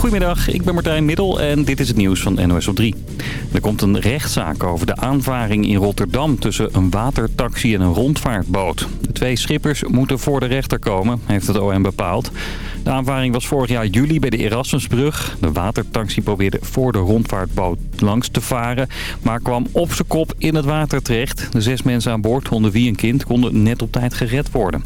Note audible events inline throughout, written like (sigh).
Goedemiddag, ik ben Martijn Middel en dit is het nieuws van NOS op 3. Er komt een rechtszaak over de aanvaring in Rotterdam tussen een watertaxi en een rondvaartboot. De twee schippers moeten voor de rechter komen, heeft het OM bepaald. De aanvaring was vorig jaar juli bij de Erasmusbrug. De watertaxi probeerde voor de rondvaartboot langs te varen, maar kwam op zijn kop in het water terecht. De zes mensen aan boord, onder wie een kind, konden net op tijd gered worden.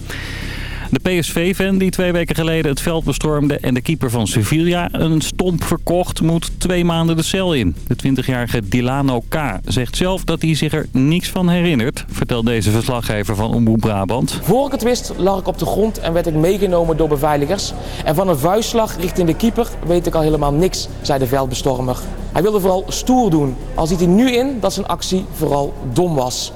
De PSV-fan die twee weken geleden het veld bestormde en de keeper van Sevilla een stomp verkocht, moet twee maanden de cel in. De 20-jarige Dilano K. zegt zelf dat hij zich er niks van herinnert, vertelt deze verslaggever van Omroep Brabant. Voor ik het wist lag ik op de grond en werd ik meegenomen door beveiligers. En van een vuistslag richting de keeper weet ik al helemaal niks, zei de veldbestormer. Hij wilde vooral stoer doen, al ziet hij nu in dat zijn actie vooral dom was.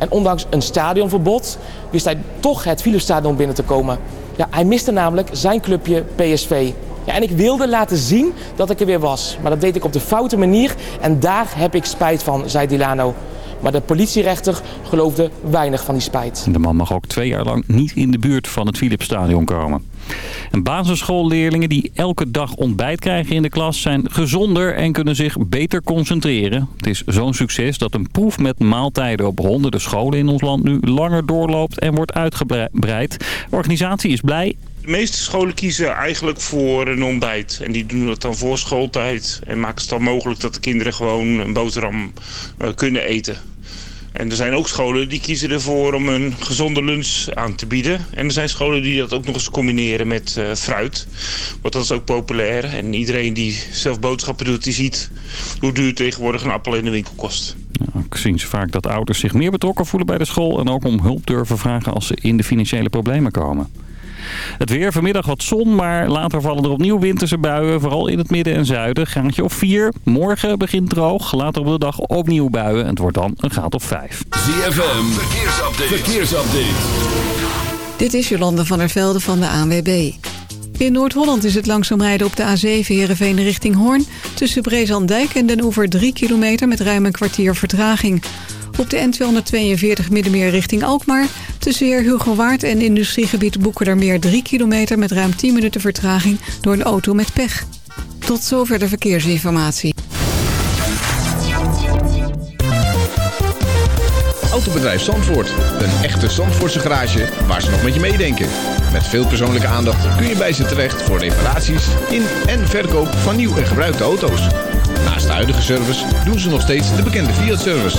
En ondanks een stadionverbod wist hij toch het Philipsstadion binnen te komen. Ja, hij miste namelijk zijn clubje PSV. Ja, en ik wilde laten zien dat ik er weer was. Maar dat deed ik op de foute manier en daar heb ik spijt van, zei Dilano. Maar de politierechter geloofde weinig van die spijt. De man mag ook twee jaar lang niet in de buurt van het Philipsstadion komen. En basisschoolleerlingen die elke dag ontbijt krijgen in de klas zijn gezonder en kunnen zich beter concentreren. Het is zo'n succes dat een proef met maaltijden op honderden scholen in ons land nu langer doorloopt en wordt uitgebreid. De organisatie is blij de meeste scholen kiezen eigenlijk voor een ontbijt. En die doen dat dan voor schooltijd. En maken het dan mogelijk dat de kinderen gewoon een boterham uh, kunnen eten. En er zijn ook scholen die kiezen ervoor om een gezonde lunch aan te bieden. En er zijn scholen die dat ook nog eens combineren met uh, fruit. Want dat is ook populair. En iedereen die zelf boodschappen doet, die ziet hoe duur tegenwoordig een appel in de winkel kost. Ook zien ze vaak dat ouders zich meer betrokken voelen bij de school... en ook om hulp durven vragen als ze in de financiële problemen komen. Het weer, vanmiddag wat zon, maar later vallen er opnieuw winterse buien. Vooral in het midden en zuiden. Graadje of 4. Morgen begint droog. Later op de dag opnieuw buien. Het wordt dan een graad of 5. ZFM, verkeersupdate. verkeersupdate. Dit is Jolande van der Velde van de ANWB. In Noord-Holland is het langzaam rijden op de A7 Heerenveen richting Hoorn. Tussen Brezandijk en Den Oever 3 kilometer met ruim een kwartier vertraging. Op de N242 Middenmeer richting Alkmaar. Tussen Heer Hugo Waard en industriegebied Boekerdermeer 3 kilometer met ruim 10 minuten vertraging door een auto met pech. Tot zover de verkeersinformatie. Autobedrijf Zandvoort. Een echte Zandvoortse garage waar ze nog met je meedenken. Met veel persoonlijke aandacht kun je bij ze terecht voor reparaties in en verkoop van nieuw en gebruikte auto's. Naast de huidige service doen ze nog steeds de bekende Fiat-service.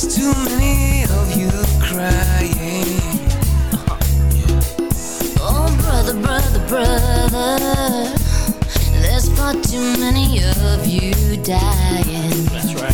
(laughs) Oh, brother, brother, brother, there's far too many of you dying. That's right.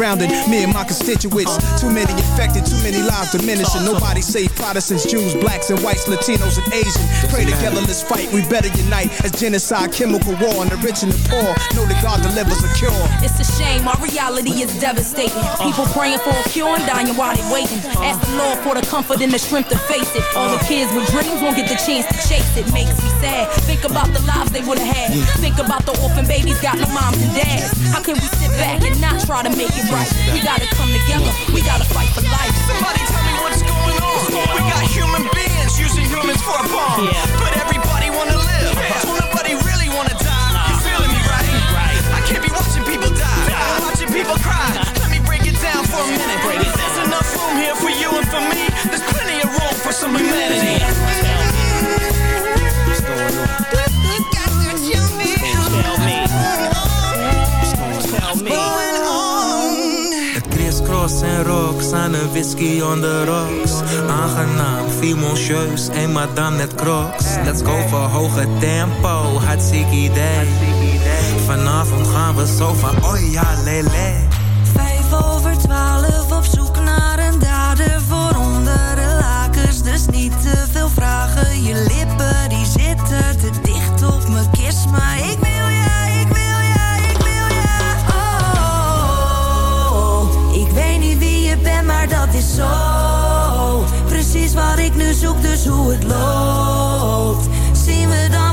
Me and my constituents. Too many infected, too many lives diminishing. Nobody safe. Protestants, Jews, blacks and whites, Latinos and Asians. Pray together, let's fight. We better unite as genocide, chemical war, and the rich and the poor. Know that God delivers a cure. It's a shame, our reality is devastating. People praying for a cure and dying while they waiting. Ask the Lord for the comfort and the strength to face it. All the kids with dreams won't get the chance to chase it. Makes me sad. Think about the lives they would've had. Think about the orphan babies got no moms and dads. How can we sit back and not try to make it right? We gotta come together. We gotta fight for life. Somebody tell me what's going on We got human beings using humans for a bomb But everybody wanna live Don't nobody really wanna die people cry. Let me break it down for a minute. There's enough room here for you and for me. There's plenty of room for some humanity. Het crisscross en rocks aan een whisky on the rocks. Aangenaam, fimoncieus en madame net crocs. Let's go voor hoge tempo, hartstikke idee. Vanavond gaan we zo van, oh ja, lele. Vijf over twaalf op zoek naar een dader voor onder de lakens. Dus niet te veel vragen. Je lippen die zitten te dicht op mijn kist. Maar ik wil ja, ik wil ja, ik wil ja. Oh, ik weet niet wie je bent, maar dat is zo. Precies wat ik nu zoek, dus hoe het loopt. Zien we dan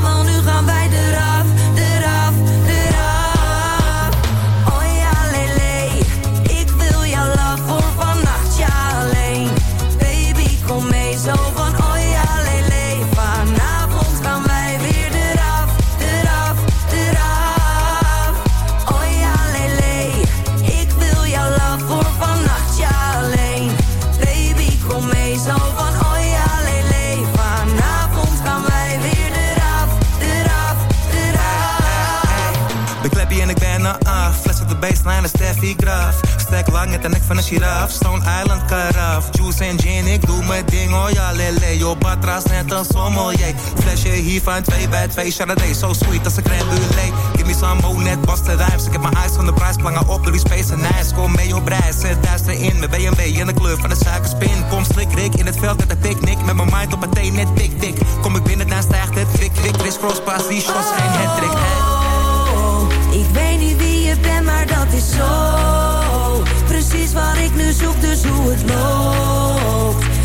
de nek van een giraf. Stone Island karaf. Juice en gin, ik doe mijn ding, oh ja, lele. Yo, batra's net een sommelier. Flesje hier van 2 bij 2. Chardonnay, so sweet als een crème brûlée. Give me some more, net de rijms. Ik heb mijn eyes van de prijs, plangen op door die space en ijs. Kom mee op reis, zet duister in. Mijn BMW in de kleur van de suikerspin. Kom slik, rik in het veld met een picknick. Met mijn mind op een thee, net tik, tik. Kom ik binnen, dan stijgt het kwik, kwik. Chris Cross, pas, die shots, geen hattrick, hey. Ik weet niet wie je bent, maar dat is zo. Precies wat ik nu zoek, dus hoe het loopt.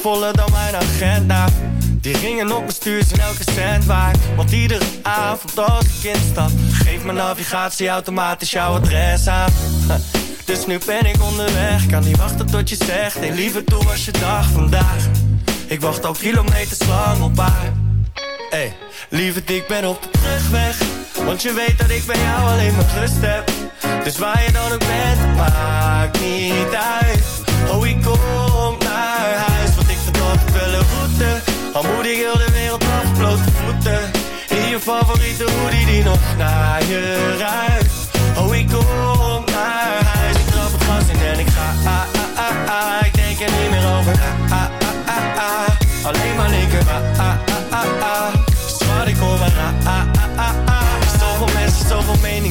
Voller dan mijn agenda. Die ringen op mijn stuur zijn elke cent waard. Want iedere avond als ik instap Geeft mijn navigatie automatisch jouw adres aan. Dus nu ben ik onderweg Kan niet wachten tot je zegt Hey lieve, hoe was je dag vandaag? Ik wacht al kilometers lang op haar. Hey, lieverd, ik ben op de terugweg Want je weet dat ik bij jou alleen maar rust heb. Dus waar je dan ook bent, maakt niet uit. Oh, ik kom Al moet ik heel de wereld af, blote voeten In je favoriete hoodie die nog naar je ruikt Oh, ik kom naar huis Ik trap het gas in en ik ga ah, ah, ah, ah. Ik denk er niet meer over ah, ah, ah, ah. Alleen maar linker ah, ah, ah, ah, ah. Schat, ik hoor maar ah, ah,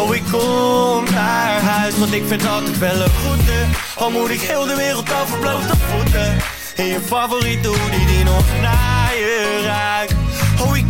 Oh, ik kom naar huis, want ik vind altijd wel een goede. Al moet ik heel de wereld over blote voeten. In je favoriete hoodie die nog naar je ruikt Oh, ik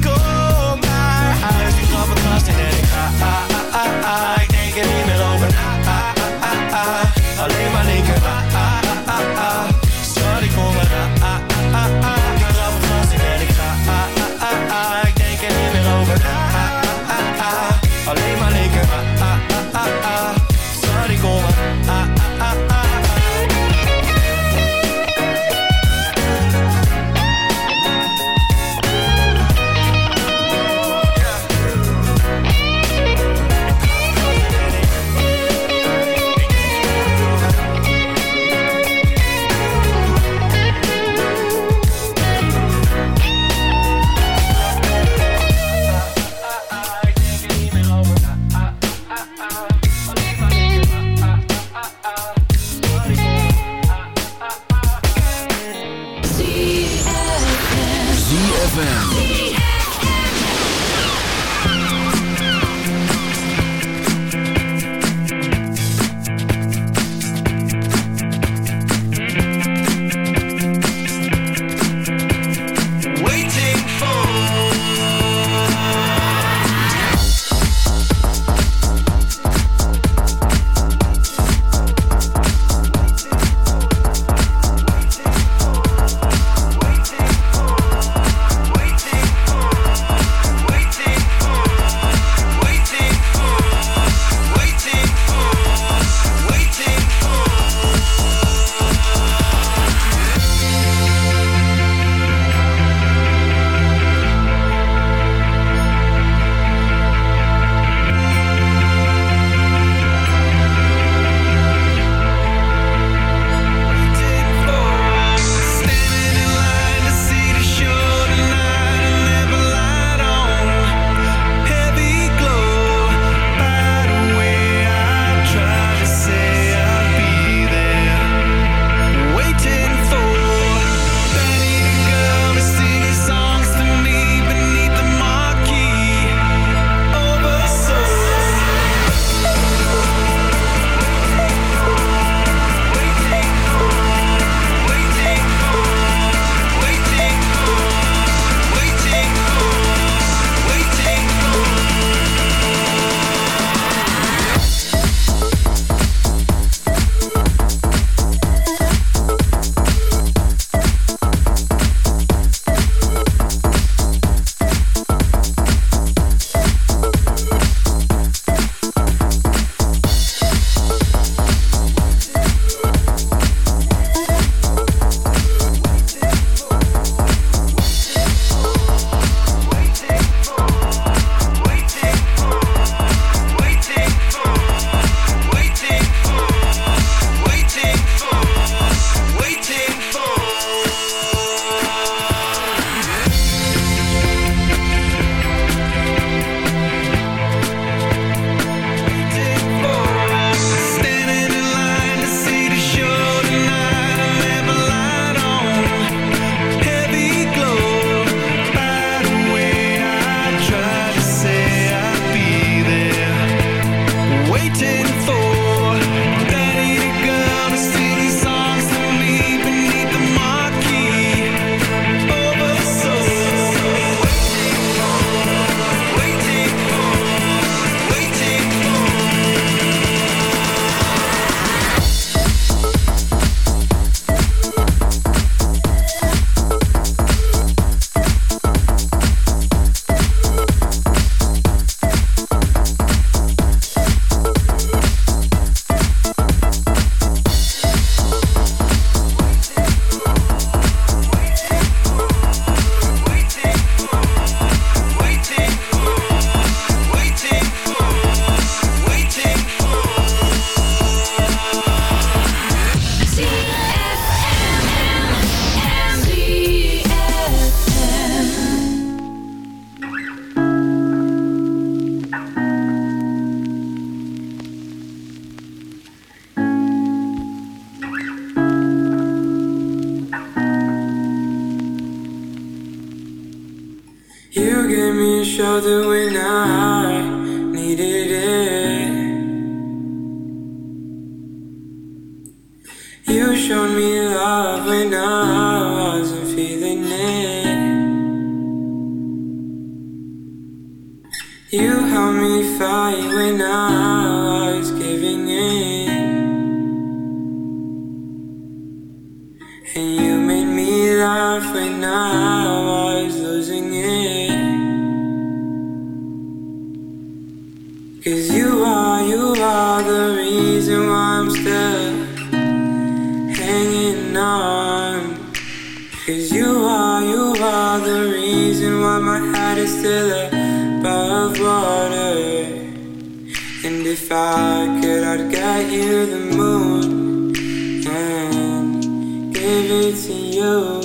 To you.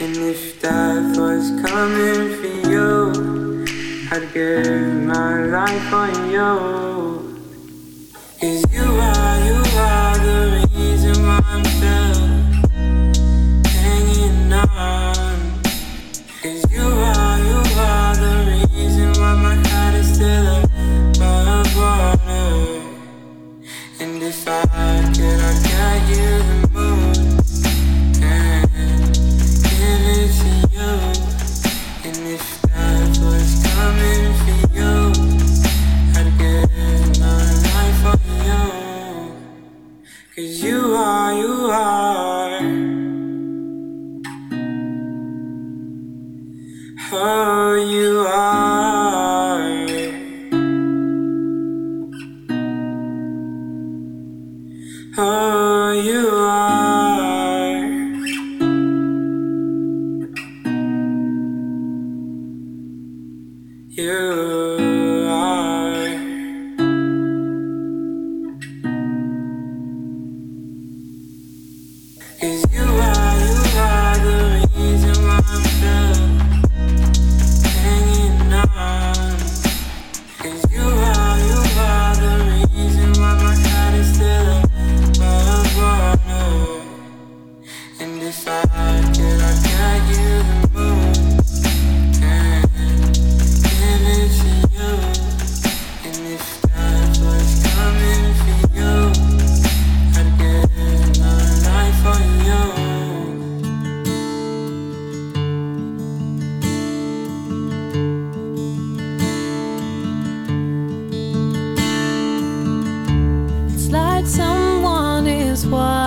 And if death was coming for you, I'd give my life for you.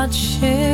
起。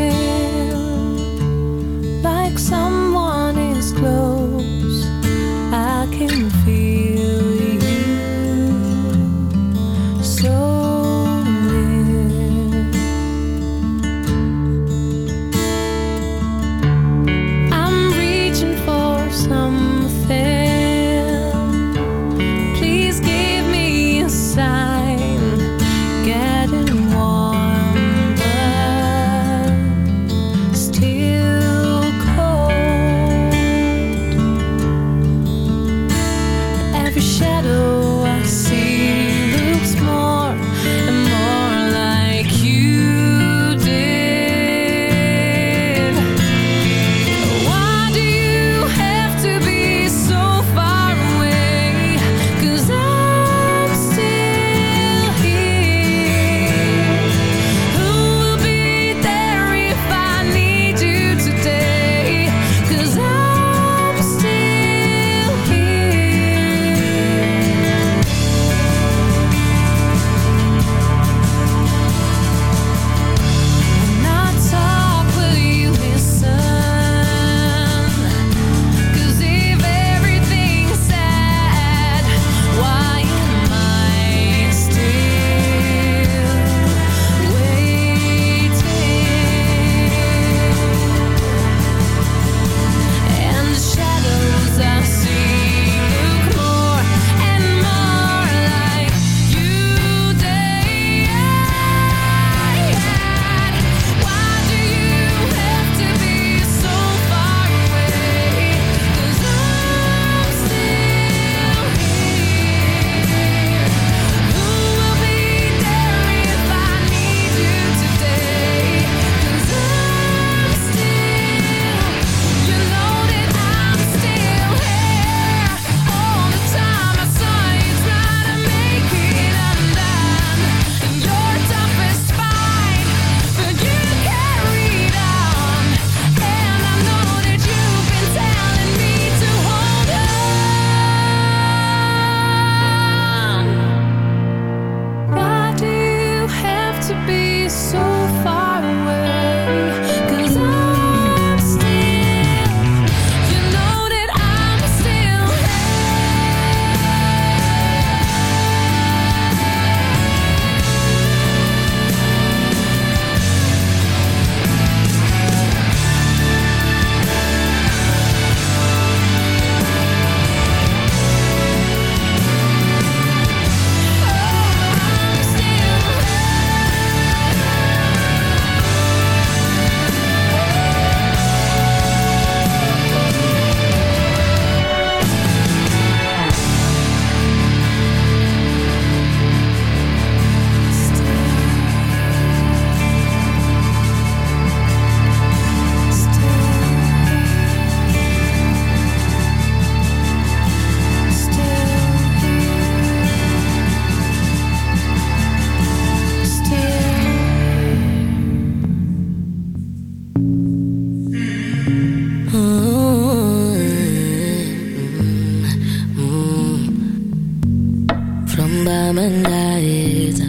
diamond eyes,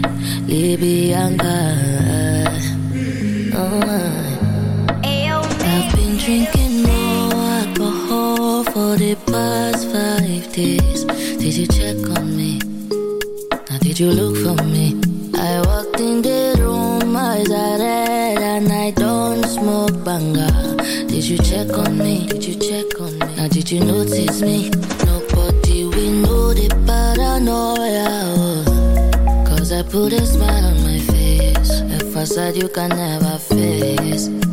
Libyan girl. Oh. I've been drinking more alcohol for the past five days. Did you check on me? Now did you look for me? I walked in the room, eyes are red, and I don't smoke banger. Did you check on me? Did you check on me? Now did you notice me? put a smile on my face. If I said you can never face.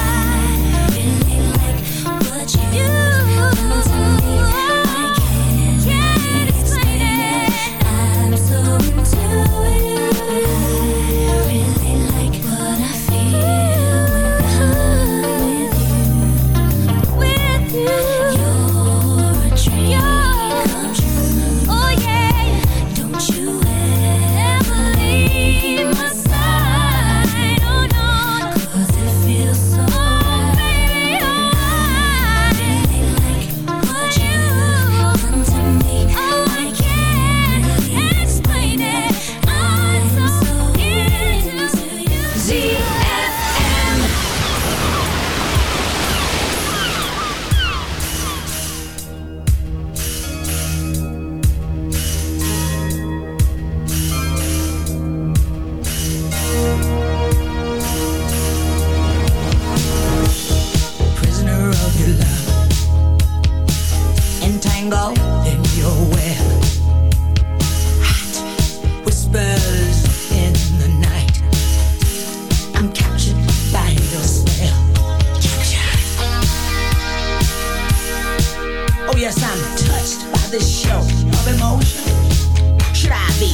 show of emotion. Should I be